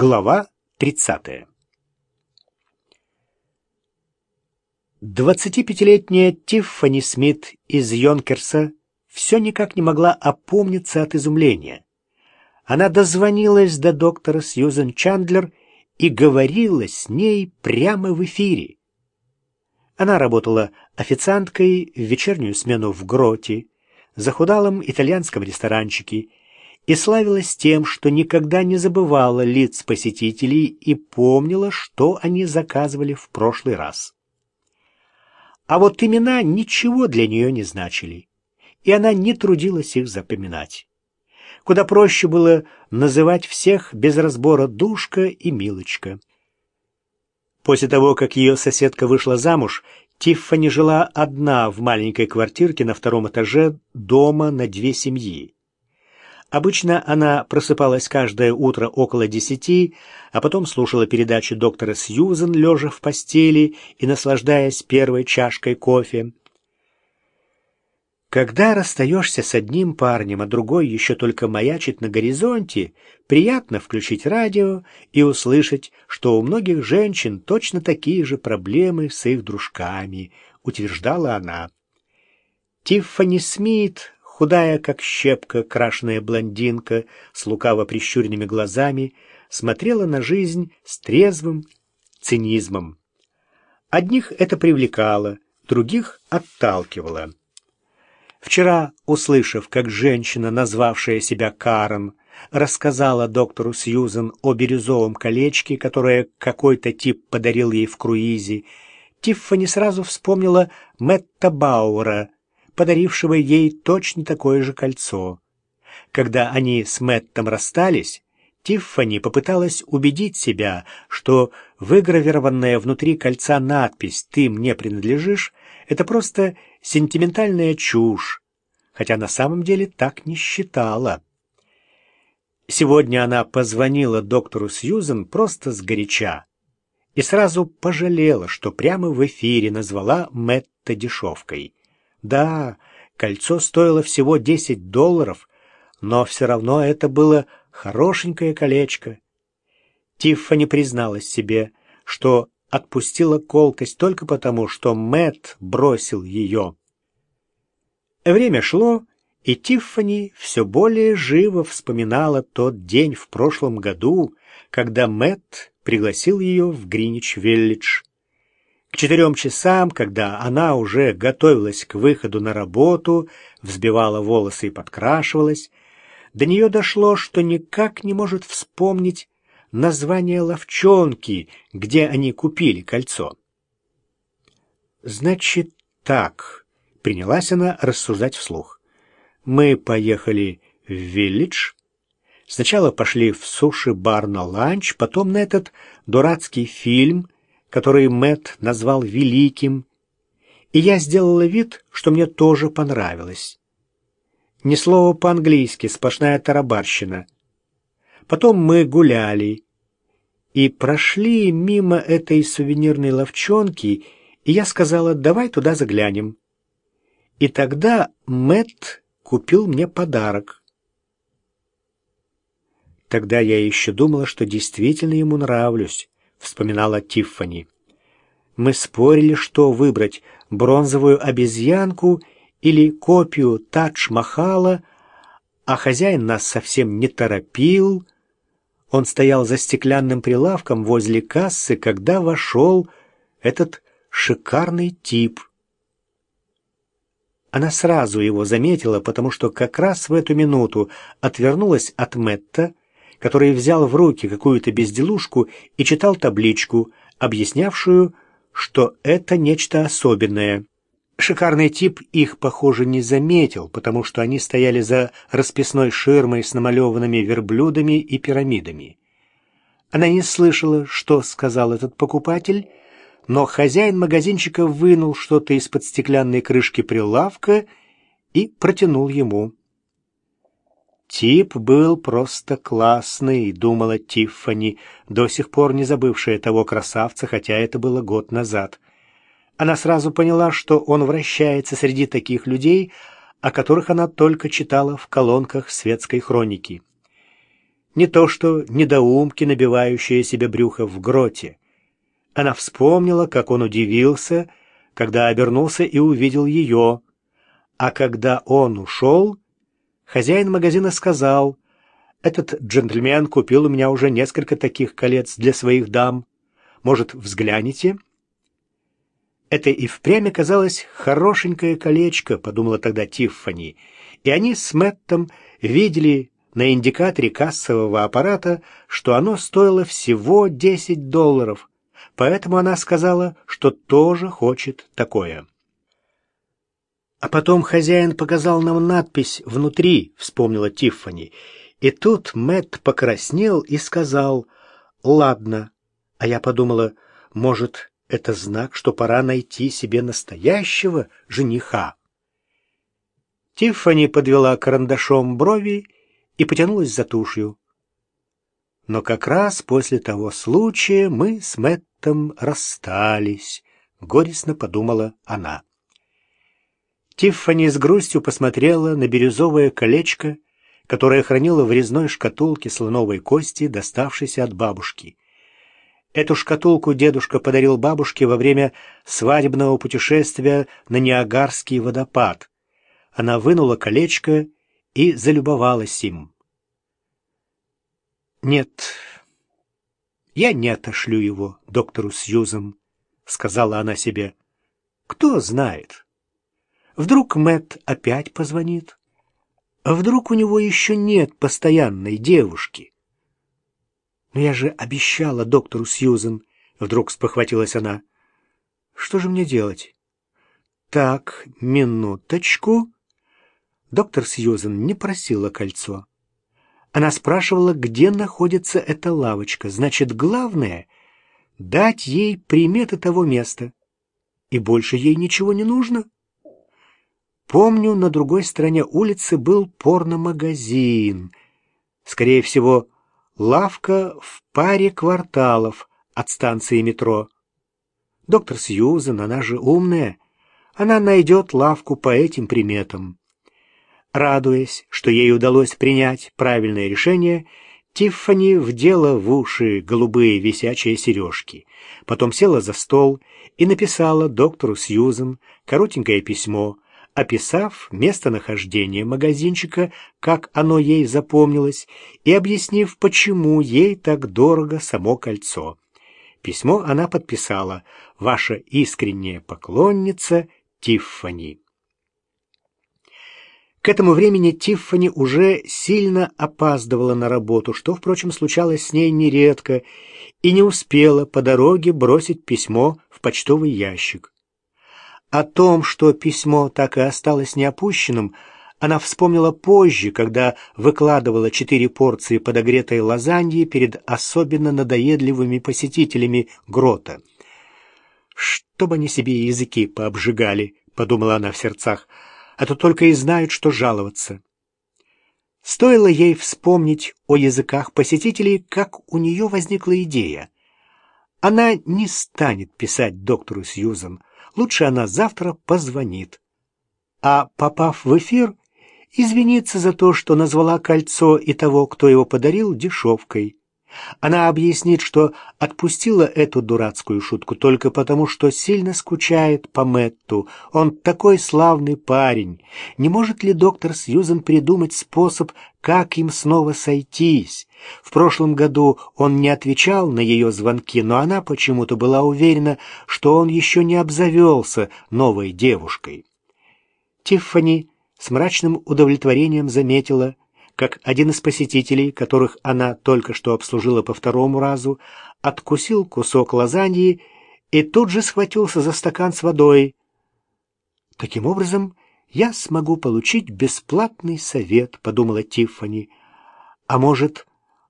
Глава 30. 25-летняя Тиффани Смит из Йонкерса все никак не могла опомниться от изумления. Она дозвонилась до доктора Сьюзен Чандлер и говорила с ней прямо в эфире. Она работала официанткой в вечернюю смену в Гроте, захудалом итальянском ресторанчике и славилась тем, что никогда не забывала лиц посетителей и помнила, что они заказывали в прошлый раз. А вот имена ничего для нее не значили, и она не трудилась их запоминать. Куда проще было называть всех без разбора Душка и Милочка. После того, как ее соседка вышла замуж, Тиффани жила одна в маленькой квартирке на втором этаже дома на две семьи. Обычно она просыпалась каждое утро около десяти, а потом слушала передачи доктора Сьюзен, лежа в постели и наслаждаясь первой чашкой кофе. Когда расстаешься с одним парнем, а другой еще только маячит на горизонте, приятно включить радио и услышать, что у многих женщин точно такие же проблемы с их дружками, утверждала она. Тиффани Смит, худая как щепка, крашеная блондинка с лукаво прищуренными глазами, смотрела на жизнь с трезвым цинизмом. Одних это привлекало, других отталкивало. Вчера, услышав, как женщина, назвавшая себя Карен, рассказала доктору Сьюзен о бирюзовом колечке, которое какой-то тип подарил ей в круизе, Тиффани сразу вспомнила Мэтта Бауэра, подарившего ей точно такое же кольцо. Когда они с Мэттом расстались, Тиффани попыталась убедить себя, что выгравированная внутри кольца надпись «Ты мне принадлежишь» — это просто сентиментальная чушь, хотя на самом деле так не считала. Сегодня она позвонила доктору Сьюзен просто сгоряча и сразу пожалела, что прямо в эфире назвала Мэтта дешевкой. Да, кольцо стоило всего 10 долларов, но все равно это было хорошенькое колечко. Тиффани призналась себе, что отпустила колкость только потому, что Мэт бросил ее. Время шло, и Тиффани все более живо вспоминала тот день в прошлом году, когда Мэт пригласил ее в Гринич-Виллидж. Четырем часам, когда она уже готовилась к выходу на работу, взбивала волосы и подкрашивалась, до нее дошло, что никак не может вспомнить название ловчонки, где они купили кольцо. «Значит так», — принялась она рассуждать вслух. «Мы поехали в Виллидж, сначала пошли в суши-бар на ланч, потом на этот дурацкий фильм, который Мэт назвал «Великим», и я сделала вид, что мне тоже понравилось. Ни слова по-английски, сплошная тарабарщина. Потом мы гуляли и прошли мимо этой сувенирной ловчонки, и я сказала, давай туда заглянем. И тогда Мэт купил мне подарок. Тогда я еще думала, что действительно ему нравлюсь, вспоминала Тиффани. Мы спорили, что выбрать, бронзовую обезьянку — или копию Тадж-Махала, а хозяин нас совсем не торопил. Он стоял за стеклянным прилавком возле кассы, когда вошел этот шикарный тип. Она сразу его заметила, потому что как раз в эту минуту отвернулась от Мэтта, который взял в руки какую-то безделушку и читал табличку, объяснявшую, что это нечто особенное. Шикарный тип их, похоже, не заметил, потому что они стояли за расписной ширмой с намалеванными верблюдами и пирамидами. Она не слышала, что сказал этот покупатель, но хозяин магазинчика вынул что-то из-под стеклянной крышки прилавка и протянул ему. Тип был просто классный, думала Тиффани, до сих пор не забывшая того красавца, хотя это было год назад. Она сразу поняла, что он вращается среди таких людей, о которых она только читала в колонках светской хроники. Не то что недоумки, набивающие себе брюхо в гроте. Она вспомнила, как он удивился, когда обернулся и увидел ее. А когда он ушел, хозяин магазина сказал, «Этот джентльмен купил у меня уже несколько таких колец для своих дам. Может, взгляните?» Это и впрямь оказалось хорошенькое колечко, подумала тогда Тиффани, и они с Мэттом видели на индикаторе кассового аппарата, что оно стоило всего 10 долларов, поэтому она сказала, что тоже хочет такое. А потом хозяин показал нам надпись внутри, вспомнила Тиффани, и тут Мэтт покраснел и сказал «Ладно». А я подумала, может, это знак, что пора найти себе настоящего жениха. Тиффани подвела карандашом брови и потянулась за тушью. Но как раз после того случая мы с Мэттом расстались, горестно подумала она. Тиффани с грустью посмотрела на бирюзовое колечко, которое хранила в резной шкатулке слоновой кости, доставшейся от бабушки. Эту шкатулку дедушка подарил бабушке во время свадебного путешествия на Ниагарский водопад. Она вынула колечко и залюбовалась им. «Нет, я не отошлю его доктору Сьюзен», — сказала она себе. «Кто знает? Вдруг Мэт опять позвонит? А вдруг у него еще нет постоянной девушки?» «Но я же обещала доктору Сьюзен», — вдруг спохватилась она. «Что же мне делать?» «Так, минуточку». Доктор Сьюзен не просила кольцо. Она спрашивала, где находится эта лавочка. Значит, главное — дать ей приметы того места. И больше ей ничего не нужно. Помню, на другой стороне улицы был порномагазин. Скорее всего, лавка в паре кварталов от станции метро. Доктор Сьюзен, она же умная, она найдет лавку по этим приметам. Радуясь, что ей удалось принять правильное решение, Тиффани вдела в уши голубые висячие сережки, потом села за стол и написала доктору Сьюзен коротенькое письмо, описав местонахождение магазинчика, как оно ей запомнилось, и объяснив, почему ей так дорого само кольцо. Письмо она подписала «Ваша искренняя поклонница Тиффани». К этому времени Тиффани уже сильно опаздывала на работу, что, впрочем, случалось с ней нередко, и не успела по дороге бросить письмо в почтовый ящик. О том, что письмо так и осталось неопущенным, она вспомнила позже, когда выкладывала четыре порции подогретой лазаньи перед особенно надоедливыми посетителями грота. «Чтобы они себе языки пообжигали», — подумала она в сердцах, «а то только и знают, что жаловаться». Стоило ей вспомнить о языках посетителей, как у нее возникла идея. Она не станет писать доктору Сьюзан, Лучше она завтра позвонит. А, попав в эфир, извиниться за то, что назвала кольцо и того, кто его подарил, дешевкой. Она объяснит, что отпустила эту дурацкую шутку только потому, что сильно скучает по Мэтту. Он такой славный парень. Не может ли доктор Сьюзен придумать способ, как им снова сойтись? В прошлом году он не отвечал на ее звонки, но она почему-то была уверена, что он еще не обзавелся новой девушкой. Тиффани с мрачным удовлетворением заметила, как один из посетителей, которых она только что обслужила по второму разу, откусил кусок лазаньи и тут же схватился за стакан с водой. Таким образом, я смогу получить бесплатный совет, подумала Тиффани. А может,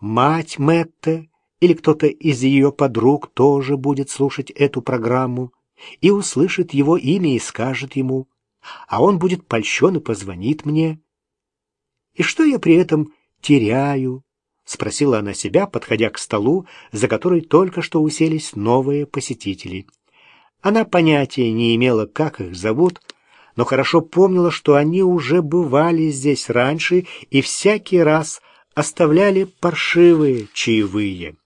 мать Мэтта или кто-то из ее подруг тоже будет слушать эту программу и услышит его имя и скажет ему, а он будет польщен и позвонит мне. И что я при этом теряю? Спросила она себя, подходя к столу, за который только что уселись новые посетители. Она понятия не имела, как их зовут, но хорошо помнила, что они уже бывали здесь раньше и всякий раз оставляли паршивые чаевые.